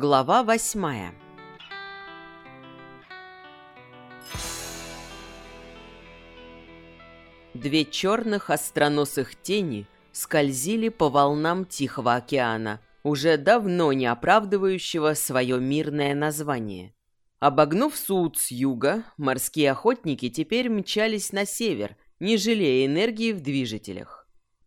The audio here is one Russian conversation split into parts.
Глава восьмая Две черных остроносых тени скользили по волнам Тихого океана, уже давно не оправдывающего свое мирное название. Обогнув Суд с юга, морские охотники теперь мчались на север, не жалея энергии в движителях.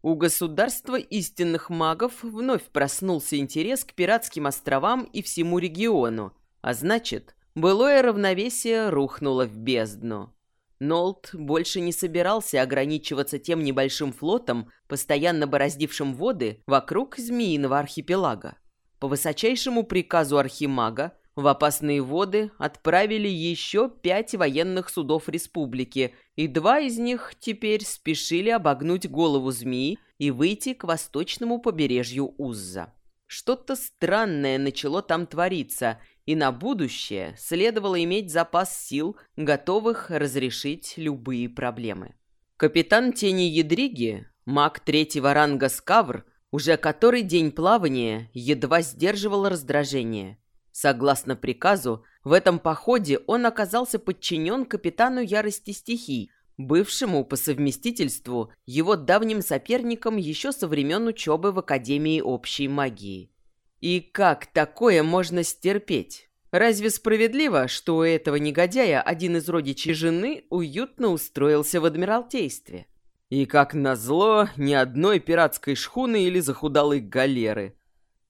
У государства истинных магов вновь проснулся интерес к пиратским островам и всему региону, а значит, былое равновесие рухнуло в бездну. Нолт больше не собирался ограничиваться тем небольшим флотом, постоянно бороздившим воды вокруг Змеиного архипелага. По высочайшему приказу архимага в опасные воды отправили еще пять военных судов республики, и два из них теперь спешили обогнуть голову змеи и выйти к восточному побережью Узза. Что-то странное начало там твориться, и на будущее следовало иметь запас сил, готовых разрешить любые проблемы. Капитан Тени Ядриги, маг третьего ранга Скавр, уже который день плавания едва сдерживал раздражение – Согласно приказу, в этом походе он оказался подчинен капитану ярости стихий, бывшему по совместительству его давним соперником еще со времен учебы в Академии общей магии. И как такое можно стерпеть? Разве справедливо, что у этого негодяя один из родичей жены уютно устроился в Адмиралтействе? И как назло, ни одной пиратской шхуны или захудалой галеры –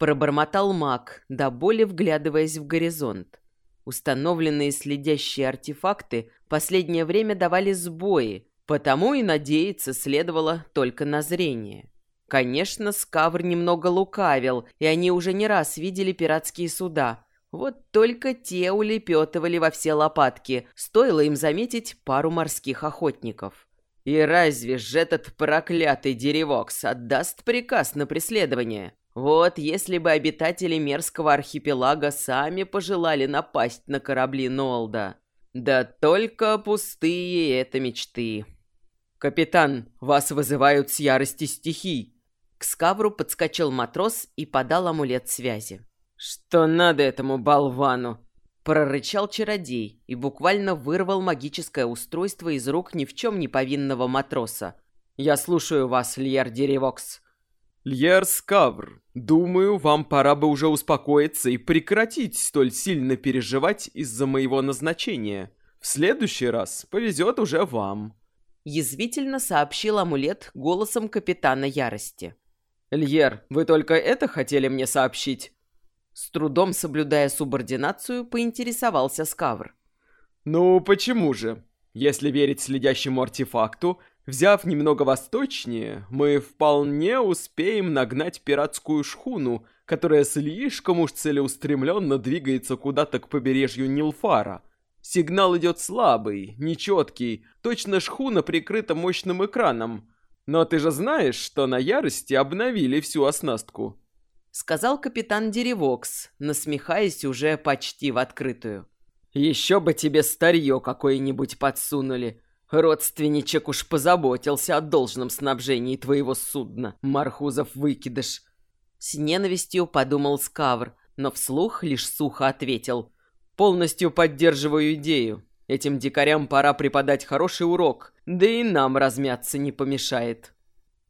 Пробормотал маг, до боли вглядываясь в горизонт. Установленные следящие артефакты последнее время давали сбои, потому и надеяться следовало только на зрение. Конечно, Скавр немного лукавил, и они уже не раз видели пиратские суда. Вот только те улепетывали во все лопатки, стоило им заметить пару морских охотников. И разве же этот проклятый деревокс отдаст приказ на преследование? Вот если бы обитатели Мерского архипелага сами пожелали напасть на корабли Нолда. Да только пустые это мечты. «Капитан, вас вызывают с ярости стихий!» К скавру подскочил матрос и подал амулет связи. «Что надо этому болвану?» Прорычал чародей и буквально вырвал магическое устройство из рук ни в чем не повинного матроса. «Я слушаю вас, Льер Деревокс». «Льер Скавр, думаю, вам пора бы уже успокоиться и прекратить столь сильно переживать из-за моего назначения. В следующий раз повезет уже вам». Язвительно сообщил амулет голосом капитана ярости. «Льер, вы только это хотели мне сообщить?» С трудом соблюдая субординацию, поинтересовался Скавр. «Ну, почему же? Если верить следящему артефакту, Взяв немного восточнее, мы вполне успеем нагнать пиратскую шхуну, которая слишком уж целеустремленно двигается куда-то к побережью Нилфара. Сигнал идет слабый, нечеткий, точно шхуна прикрыта мощным экраном. Но ты же знаешь, что на ярости обновили всю оснастку. Сказал капитан Деревокс, насмехаясь уже почти в открытую. Еще бы тебе старье какое-нибудь подсунули. Родственничек уж позаботился о должном снабжении твоего судна, Мархузов выкидыш. С ненавистью подумал Скавр, но вслух лишь сухо ответил. Полностью поддерживаю идею. Этим дикарям пора преподать хороший урок, да и нам размяться не помешает.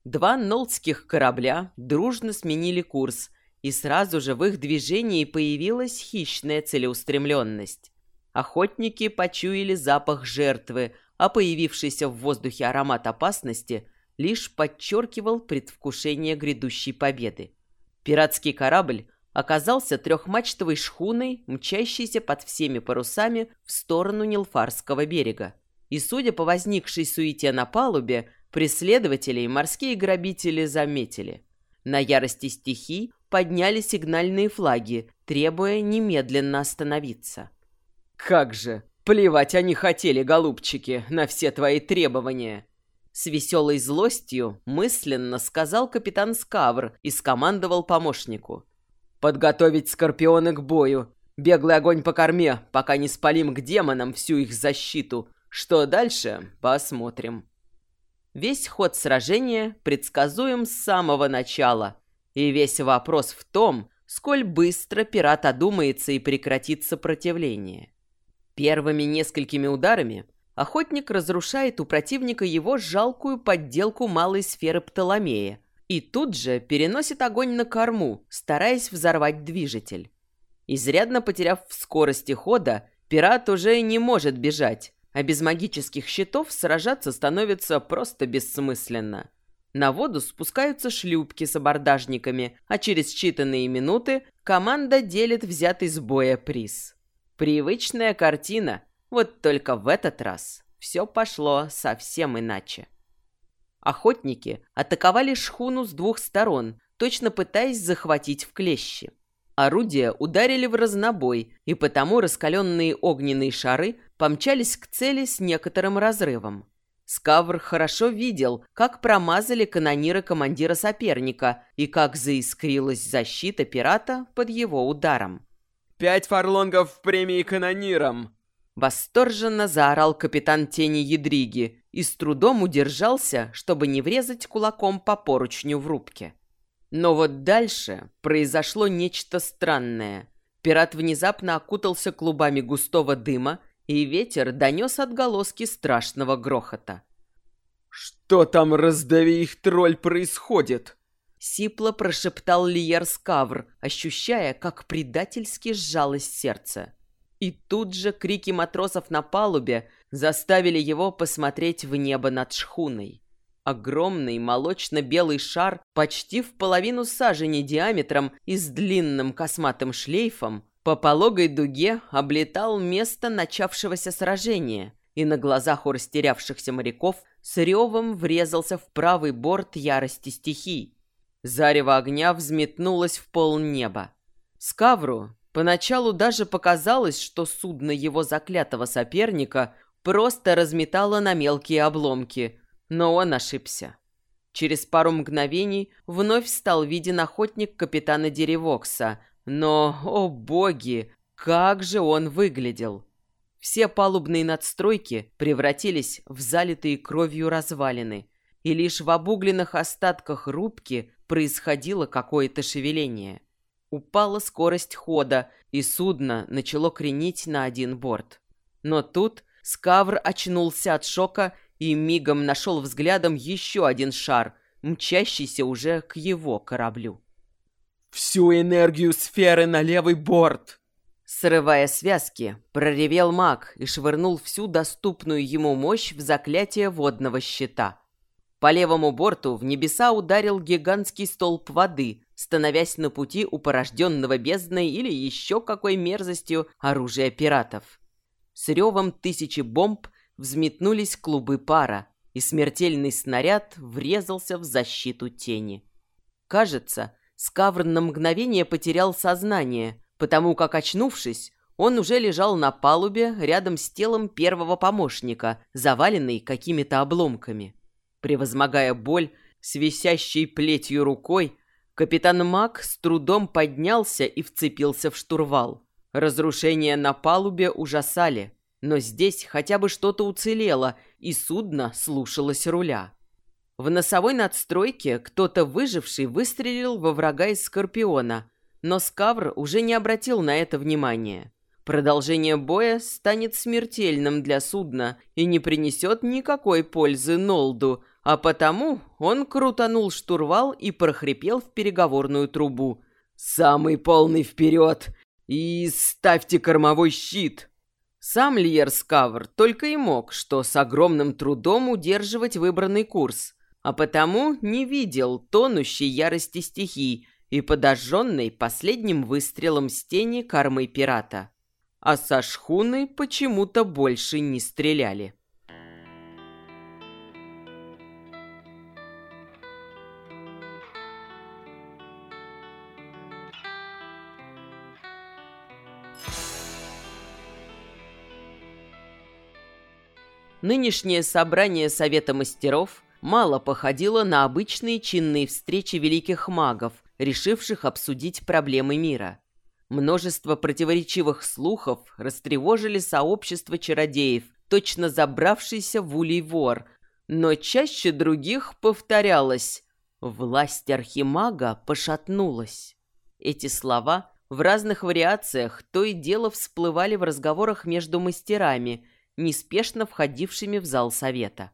Два нолдских корабля дружно сменили курс, и сразу же в их движении появилась хищная целеустремленность. Охотники почуяли запах жертвы, а появившийся в воздухе аромат опасности лишь подчеркивал предвкушение грядущей победы. Пиратский корабль оказался трехмачтовой шхуной, мчащейся под всеми парусами в сторону Нилфарского берега. И, судя по возникшей суете на палубе, преследователей морские грабители заметили. На ярости стихий подняли сигнальные флаги, требуя немедленно остановиться. «Как же! Плевать они хотели, голубчики, на все твои требования. С веселой злостью мысленно сказал капитан Скавр и скомандовал помощнику. «Подготовить скорпионы к бою. Беглый огонь по корме, пока не спалим к демонам всю их защиту. Что дальше, посмотрим». Весь ход сражения предсказуем с самого начала. И весь вопрос в том, сколь быстро пират одумается и прекратит сопротивление. Первыми несколькими ударами охотник разрушает у противника его жалкую подделку малой сферы Птоломея и тут же переносит огонь на корму, стараясь взорвать движитель. Изрядно потеряв в скорости хода, пират уже не может бежать, а без магических щитов сражаться становится просто бессмысленно. На воду спускаются шлюпки с абордажниками, а через считанные минуты команда делит взятый с боя приз. Привычная картина, вот только в этот раз все пошло совсем иначе. Охотники атаковали шхуну с двух сторон, точно пытаясь захватить в клещи. Орудия ударили в разнобой, и потому раскаленные огненные шары помчались к цели с некоторым разрывом. Скавр хорошо видел, как промазали канониры командира соперника и как заискрилась защита пирата под его ударом. «Пять фарлонгов в премии канонирам!» Восторженно заорал капитан Тени Ядриги и с трудом удержался, чтобы не врезать кулаком по поручню в рубке. Но вот дальше произошло нечто странное. Пират внезапно окутался клубами густого дыма, и ветер донес отголоски страшного грохота. «Что там, раздави их, тролль, происходит?» Сипло прошептал Лиер Скавр, ощущая, как предательски сжалось сердце. И тут же крики матросов на палубе заставили его посмотреть в небо над шхуной. Огромный молочно-белый шар почти в половину сажени диаметром и с длинным косматым шлейфом по пологой дуге облетал место начавшегося сражения и на глазах у растерявшихся моряков с ревом врезался в правый борт ярости стихий. Зарево огня взметнулось в полнеба. Скавру поначалу даже показалось, что судно его заклятого соперника просто разметало на мелкие обломки – но он ошибся. Через пару мгновений вновь стал виден охотник капитана Деревокса, но, о боги, как же он выглядел! Все палубные надстройки превратились в залитые кровью развалины, и лишь в обугленных остатках рубки происходило какое-то шевеление. Упала скорость хода, и судно начало кренить на один борт. Но тут Скавр очнулся от шока и мигом нашел взглядом еще один шар, мчащийся уже к его кораблю. «Всю энергию сферы на левый борт!» Срывая связки, проревел маг и швырнул всю доступную ему мощь в заклятие водного щита. По левому борту в небеса ударил гигантский столб воды, становясь на пути у порожденного бездной или еще какой мерзостью оружия пиратов. С ревом тысячи бомб взметнулись клубы пара, и смертельный снаряд врезался в защиту тени. Кажется, Скавр на мгновение потерял сознание, потому как, очнувшись, он уже лежал на палубе рядом с телом первого помощника, заваленный какими-то обломками. Превозмогая боль, с висящей плетью рукой, капитан Мак с трудом поднялся и вцепился в штурвал. Разрушения на палубе ужасали. Но здесь хотя бы что-то уцелело, и судно слушалось руля. В носовой надстройке кто-то выживший выстрелил во врага из Скорпиона, но Скавр уже не обратил на это внимания. Продолжение боя станет смертельным для судна и не принесет никакой пользы Нолду, а потому он крутанул штурвал и прохрипел в переговорную трубу. «Самый полный вперед! И ставьте кормовой щит!» Сам Льер Скавр только и мог, что с огромным трудом удерживать выбранный курс, а потому не видел тонущей ярости стихий и подожженной последним выстрелом с кормы пирата. А со шхуны почему-то больше не стреляли. Нынешнее собрание Совета мастеров мало походило на обычные чинные встречи великих магов, решивших обсудить проблемы мира. Множество противоречивых слухов растревожили сообщество чародеев, точно забравшийся в улей вор, но чаще других повторялось «Власть архимага пошатнулась». Эти слова в разных вариациях то и дело всплывали в разговорах между мастерами, неспешно входившими в зал совета.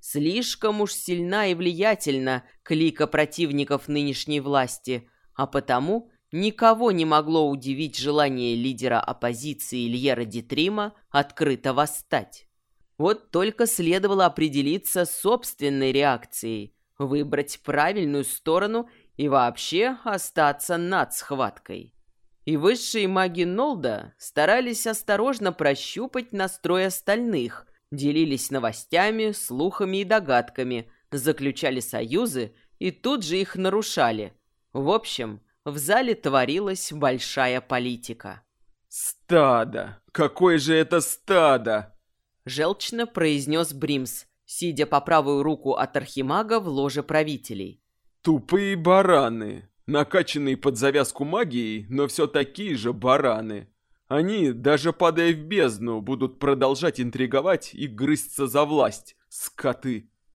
Слишком уж сильна и влиятельна клика противников нынешней власти, а потому никого не могло удивить желание лидера оппозиции Ильера Дитрима открыто восстать. Вот только следовало определиться с собственной реакцией, выбрать правильную сторону и вообще остаться над схваткой. И высшие маги Нолда старались осторожно прощупать настрой остальных, делились новостями, слухами и догадками, заключали союзы и тут же их нарушали. В общем, в зале творилась большая политика. «Стадо! Какое же это стадо!» Желчно произнес Бримс, сидя по правую руку от архимага в ложе правителей. «Тупые бараны! Накачанные под завязку магией, но все такие же бараны!» Они, даже падая в бездну, будут продолжать интриговать и грызться за власть, скоты.